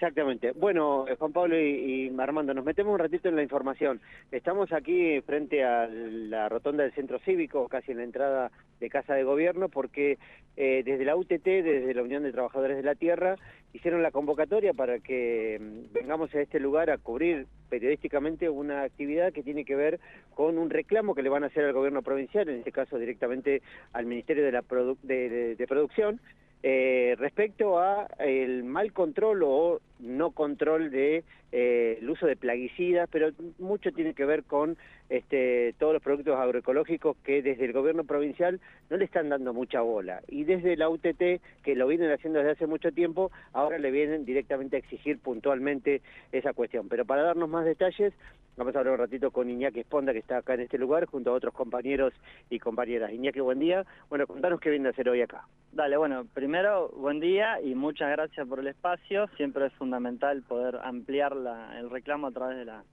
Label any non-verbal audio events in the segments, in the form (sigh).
Exactamente. Bueno, eh, Juan Pablo y, Armando, nos metemos un ratito en la información. Estamos aquí frente a la rotonda del Centro Cívico, casi en la entrada de Casa de Gobierno, porque eh, desde la UTT, desde la Unión de Trabajadores de la Tierra, hicieron la convocatoria para que mm, vengamos a este lugar a cubrir periodísticamente una actividad que tiene que ver con un reclamo que le van a hacer al gobierno provincial, en este caso directamente al Ministerio de, la de Producción, eh, respecto a el mal control o no control de eh, el uso de plaguicidas, pero mucho tiene que ver con este, todos los productos agroecológicos que desde el gobierno provincial no le están dando mucha bola. Y desde la UTT, que lo vienen haciendo desde hace mucho tiempo, ahora le vienen directamente a exigir puntualmente esa cuestión. Pero para darnos más detalles, vamos a hablar un ratito con Iñaki Esponda, que está acá en este lugar, junto a otros compañeros y compañeras. Iñaki, buen día. Bueno, contanos qué viene a hacer hoy acá. Dale, bueno, primero, buen día y muchas gracias por el espacio. Siempre es fundamental poder ampliar el reclamo a través de la,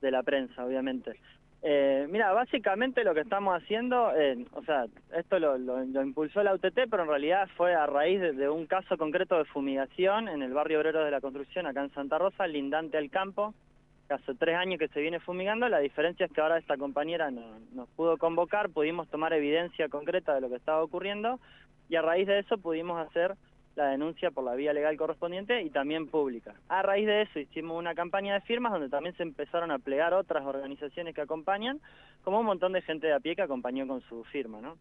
de la prensa, obviamente. Eh, mira, básicamente lo que estamos haciendo, eh, o sea, esto lo, impulsó la UTT, pero en realidad fue a raíz de, un caso concreto de fumigación en el barrio obrero de la construcción, acá en Santa Rosa, lindante al campo, que hace tres años que se viene fumigando, la diferencia es que ahora esta compañera nos pudo convocar, pudimos tomar evidencia concreta de lo que estaba ocurriendo, y a raíz de eso pudimos hacer la denuncia por la vía legal correspondiente y también pública. A raíz de eso hicimos una campaña de firmas donde también se empezaron a plegar otras organizaciones que acompañan, como un montón de gente de a pie que acompañó con su firma, ¿no?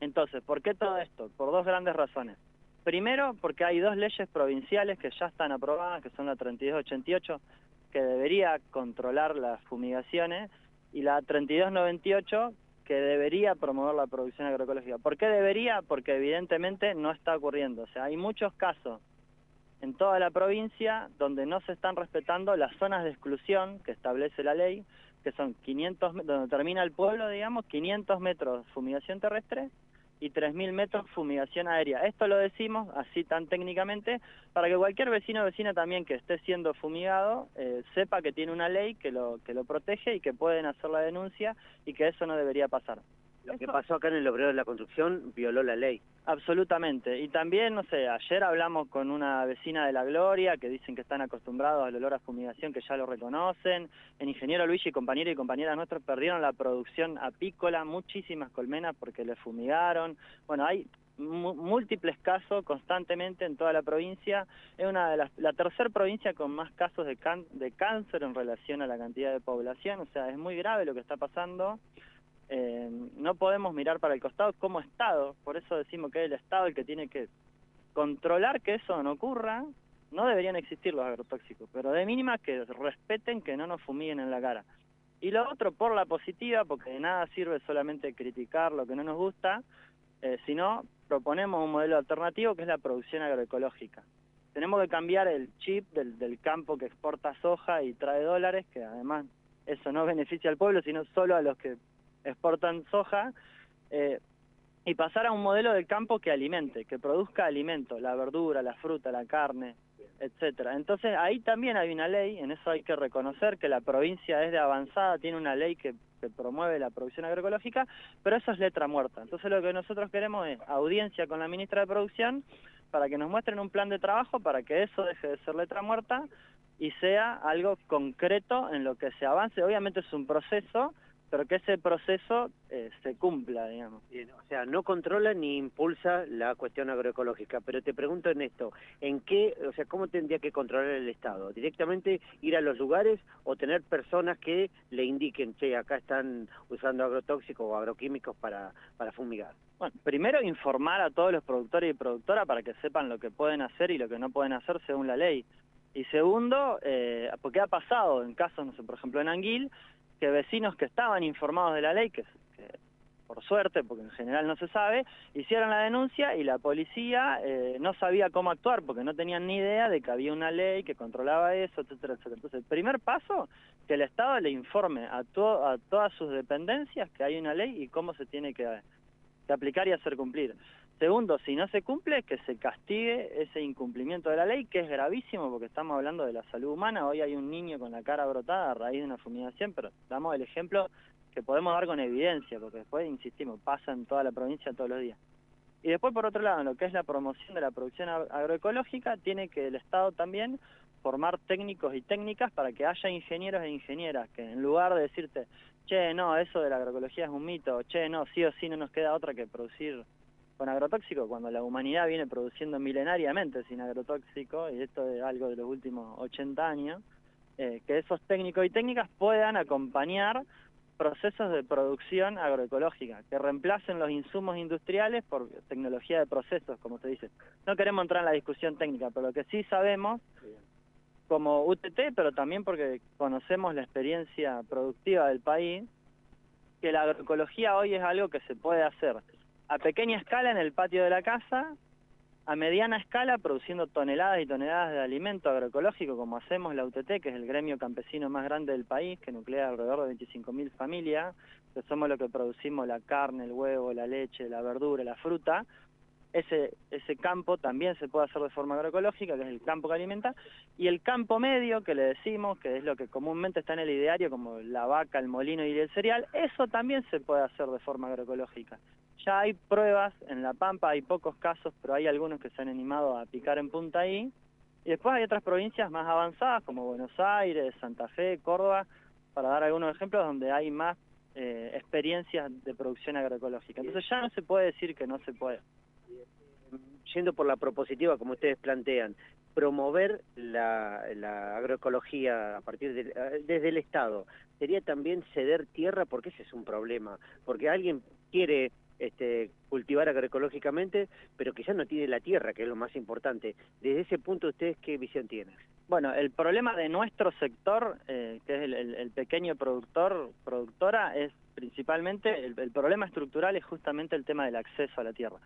Entonces, ¿por qué todo esto? Por dos grandes razones. Primero, porque hay dos leyes provinciales que ya están aprobadas, que son la 3288, que debería controlar las fumigaciones, y la 3298, que debería promover la producción agroecológica. ¿Por qué debería? Porque evidentemente no está ocurriendo. O sea, hay muchos casos en toda la provincia donde no se están respetando las zonas de exclusión que establece la ley, que son 500, donde termina el pueblo, digamos, 500 metros fumigación terrestre y 3.000 metros fumigación aérea. Esto lo decimos así tan técnicamente para que cualquier vecino o vecina también que esté siendo fumigado eh, sepa que tiene una ley que lo, que lo protege y que pueden hacer la denuncia y que eso no debería pasar. Lo que pasó acá en el obrero de la construcción violó la ley. Absolutamente. Y también, no sé, ayer hablamos con una vecina de La Gloria que dicen que están acostumbrados al olor a fumigación, que ya lo reconocen. En Ingeniero Luis y compañeros y compañeras nuestros perdieron la producción apícola, muchísimas colmenas porque le fumigaron. Bueno, hay múltiples casos constantemente en toda la provincia. Es una de las, la tercera provincia con más casos de, de cáncer en relación a la cantidad de población. O sea, es muy grave lo que está pasando. Eh, no podemos mirar para el costado como Estado, por eso decimos que es el Estado el que tiene que controlar que eso no ocurra, no deberían existir los agrotóxicos, pero de mínima que respeten que no nos fumiguen en la cara. Y lo otro por la positiva, porque de nada sirve solamente criticar lo que no nos gusta, eh, sino proponemos un modelo alternativo que es la producción agroecológica. Tenemos que cambiar el chip del, del campo que exporta soja y trae dólares, que además eso no (laughs) beneficia al pueblo, sino solo a los que exportan soja, eh, y pasar a un modelo del campo que alimente, que produzca alimento, la verdura, la fruta, la carne, etcétera. Entonces ahí también hay una ley, en eso hay que reconocer que la provincia es de avanzada, tiene una ley que, que, promueve la producción agroecológica, pero eso es letra muerta. Entonces lo que nosotros queremos es audiencia con la ministra de Producción para que nos muestren un plan de trabajo para que eso deje de ser letra muerta y sea algo concreto en lo que se avance. Obviamente es un proceso, pero que ese proceso eh, se cumpla, digamos. o sea, no controla ni impulsa la cuestión agroecológica, pero te pregunto en esto, ¿en qué, o sea, cómo tendría que controlar el Estado? ¿Directamente ir a los lugares o tener personas que le indiquen, che, acá están usando agrotóxicos o agroquímicos para, para fumigar? Bueno, primero informar a todos los productores y productoras para que sepan lo que pueden hacer y lo que no pueden hacer según la ley. Y segundo, eh, porque ha pasado en casos, no sé, por ejemplo en Anguil, que vecinos que estaban informados de la ley, que, por suerte, porque en general no se sabe, hicieron la denuncia y la policía eh, no sabía cómo actuar porque no tenían ni idea de que había una ley que controlaba eso, etcétera, etcétera. Entonces, el primer paso, que el Estado le informe a, a todas sus dependencias que hay una ley y cómo se tiene que, que aplicar y hacer cumplir. Segundo, si no se cumple, que se castigue ese incumplimiento de la ley, que es gravísimo porque estamos hablando de la salud humana. Hoy hay un niño con la cara brotada a raíz de una fumigación, pero damos el ejemplo que podemos dar con evidencia, porque después, insistimos, pasa en toda la provincia todos los días. Y después, por otro lado, en lo que es la promoción de la producción agroecológica, tiene que el Estado también formar técnicos y técnicas para que haya ingenieros e ingenieras que en lugar de decirte, che, no, eso de la agroecología es un mito, che, no, sí o sí no nos queda otra que producir con agrotóxico cuando la humanidad viene produciendo milenariamente sin agrotóxico, y esto es algo de los últimos 80 años, eh, que esos técnicos y técnicas puedan acompañar procesos de producción agroecológica, que reemplacen los insumos industriales por tecnología de procesos, como se dice. No queremos entrar en la discusión técnica, pero lo que sí sabemos, como UTT, pero también porque conocemos la experiencia productiva del país, que la agroecología hoy es algo que se puede hacer a pequeña escala en el patio de la casa, a mediana escala produciendo toneladas y toneladas de alimento agroecológico, como hacemos la UTT, que es el gremio campesino más grande del país, que nuclea alrededor de 25.000 familias, que somos los que producimos la carne, el huevo, la leche, la verdura, la fruta, ese, ese campo también se puede hacer de forma agroecológica, que es el campo que alimenta, y el campo medio, que le decimos, que es lo que comúnmente está en el ideario, como la vaca, el molino y el cereal, eso también se puede hacer de forma agroecológica. Ya hay pruebas en La Pampa, hay pocos casos, pero hay algunos que se han animado a picar en punta ahí, y después hay otras provincias más avanzadas, como Buenos Aires, Santa Fe, Córdoba, para dar algunos ejemplos donde hay más eh, experiencias de producción agroecológica. Entonces ya no se puede decir que no se puede. Yendo por la propositiva como ustedes plantean, promover la, agroecología a partir de, eh, desde el Estado, sería también ceder tierra porque ese es un problema, porque alguien quiere este, cultivar agroecológicamente, pero quizás no tiene la tierra, que es lo más importante. Desde ese punto, ¿ustedes qué visión tienen? Bueno, el problema de nuestro sector, eh, que es el, pequeño productor, productora, es principalmente, el, el problema estructural es justamente el tema del acceso a la tierra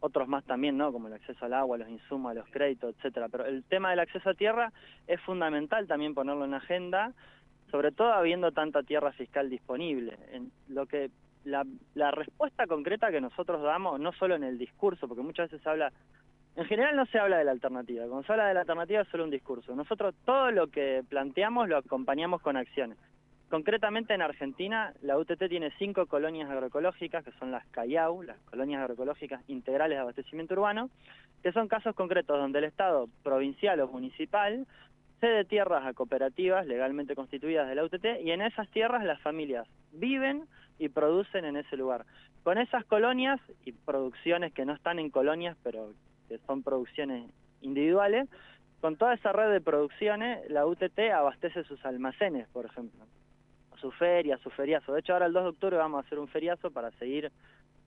otros más también, ¿no? Como el acceso al agua, los insumos, los créditos, etcétera. Pero el tema del acceso a tierra es fundamental también ponerlo en agenda, sobre todo habiendo tanta tierra fiscal disponible. En lo que la, la respuesta concreta que nosotros damos, no solo en el discurso, porque muchas veces se habla, en general no se habla de la alternativa, cuando se habla de la alternativa es solo un discurso. Nosotros todo lo que planteamos lo acompañamos con acciones. Concretamente en Argentina, la UTT tiene cinco colonias agroecológicas, que son las CAIAU, las colonias agroecológicas integrales de abastecimiento urbano, que son casos concretos donde el Estado provincial o municipal cede tierras a cooperativas legalmente constituidas de la UTT y en esas tierras las familias viven y producen en ese lugar. Con esas colonias y producciones que no están en colonias, pero que son producciones individuales, con toda esa red de producciones, la UTT abastece sus almacenes, por ejemplo su feria, su feriazo. De hecho, ahora el 2 de octubre vamos a hacer un feriazo para seguir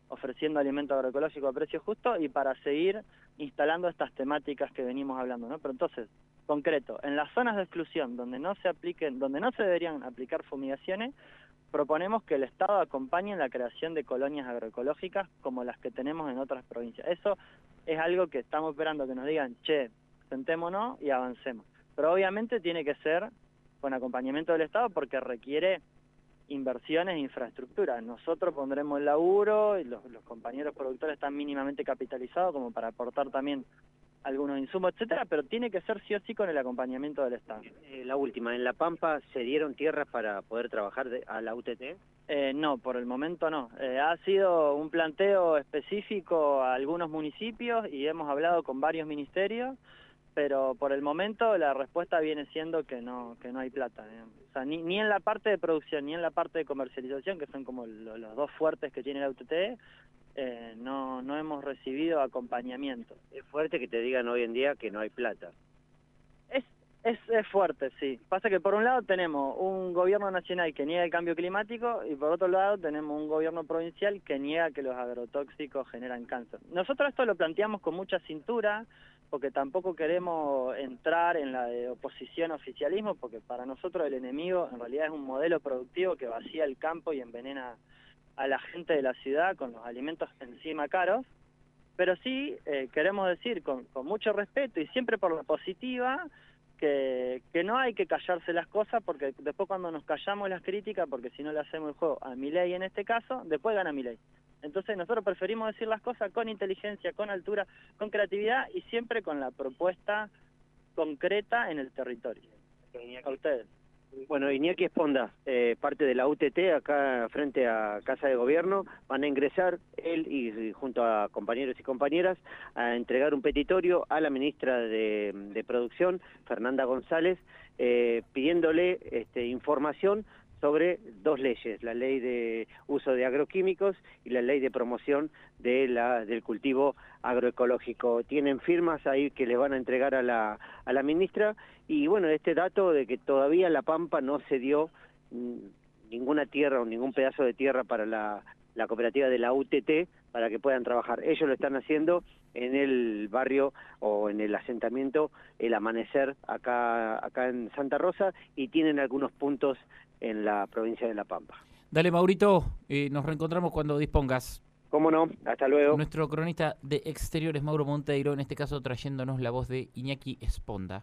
ofreciendo alimento agroecológico a precio justo y para seguir instalando estas temáticas que venimos hablando, ¿no? Pero entonces, concreto, en las zonas de exclusión donde no se apliquen, donde no se deberían aplicar fumigaciones, proponemos que el Estado acompañe en la creación de colonias agroecológicas como las que tenemos en otras provincias. Eso es algo que estamos esperando que nos digan, che, sentémonos y avancemos. Pero obviamente tiene que ser con acompañamiento del Estado porque requiere inversiones e infraestructura. Nosotros pondremos el laburo y los, compañeros productores están mínimamente capitalizados como para aportar también algunos insumos, etcétera, pero tiene que ser sí o sí con el acompañamiento del Estado. Eh, la última, ¿en La Pampa se dieron tierras para poder trabajar a la UTT? Eh, no, por el momento no. Eh, ha sido un planteo específico a algunos municipios y hemos hablado con varios ministerios pero por el momento la respuesta viene siendo que no que no hay plata o sea, ni, ni en la parte de producción ni en la parte de comercialización que son como los dos fuertes que tiene la UTT eh, no no hemos recibido acompañamiento es fuerte que te digan hoy en día que no hay plata es es, es fuerte, sí. Pasa que por un lado tenemos un gobierno nacional que niega el cambio climático y por otro lado tenemos un gobierno provincial que niega que los agrotóxicos generan cáncer. Nosotros esto lo planteamos con mucha cintura, porque tampoco queremos entrar en la de oposición oficialismo, porque para nosotros el enemigo en realidad es un modelo productivo que vacía el campo y envenena a la gente de la ciudad con los alimentos encima caros, pero sí eh, queremos decir con, con mucho respeto y siempre por la positiva, que, que, no hay que callarse las cosas porque después cuando nos callamos las críticas, porque si no le hacemos el juego a mi ley en este caso, después gana mi ley. Entonces nosotros preferimos decir las cosas con inteligencia, con altura, con creatividad y siempre con la propuesta concreta en el territorio. A ustedes. Bueno, Iñaki Esponda, eh, parte de la UTT, acá frente a Casa de Gobierno, van a ingresar él y, junto a compañeros y compañeras a entregar un petitorio a la ministra de, Producción, Fernanda González, eh, pidiéndole este, información sobre dos leyes, la ley de uso de agroquímicos y la ley de promoción de la, del cultivo agroecológico. Tienen firmas ahí que les van a entregar a la, a la ministra y bueno, este dato de que todavía La Pampa no se dio mm, ninguna tierra o ningún pedazo de tierra para la, la cooperativa de la UTT para que puedan trabajar. Ellos lo están haciendo en el barrio o en el asentamiento El Amanecer acá, acá en Santa Rosa y tienen algunos puntos en la provincia de La Pampa. Dale, Maurito, eh, nos reencontramos cuando dispongas. ¿Cómo no? Hasta luego. Nuestro cronista de exteriores, Mauro Monteiro, en este caso trayéndonos la voz de Iñaki Esponda.